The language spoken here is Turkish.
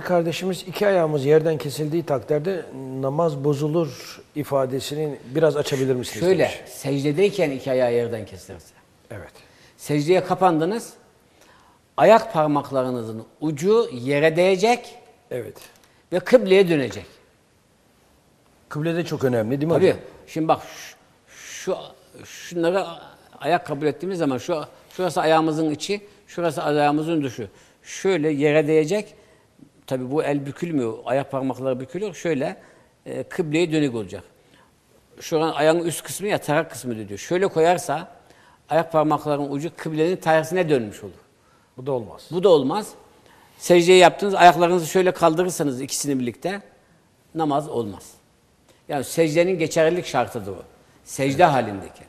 bir kardeşimiz iki ayağımız yerden kesildiği takdirde namaz bozulur ifadesini biraz açabilir misiniz? Şöyle, demiş. secdedeyken iki ayağı yerden kesilirse. Evet. Secdeye kapandınız, ayak parmaklarınızın ucu yere değecek Evet. ve kıbleye dönecek. Kıble de çok önemli değil mi Tabii. hocam? Şimdi bak şu, şu şunları ayak kabul ettiğimiz zaman şu şurası ayağımızın içi, şurası ayağımızın dışı. Şöyle yere değecek. Tabii bu el bükülmüyor. Ayak parmakları bükülüyor. Şöyle e, kıbleye dönük olacak. Şuranın ayağın üst kısmı ya tarak kısmı diyor. Şöyle koyarsa ayak parmaklarının ucu kıblenin tersine dönmüş olur. Bu da olmaz. Bu da olmaz. Secdeyi yaptınız, ayaklarınızı şöyle kaldırırsanız ikisini birlikte namaz olmaz. Yani secdenin geçerlilik şartıdır o. Secde halindeki.